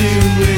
to